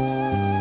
Música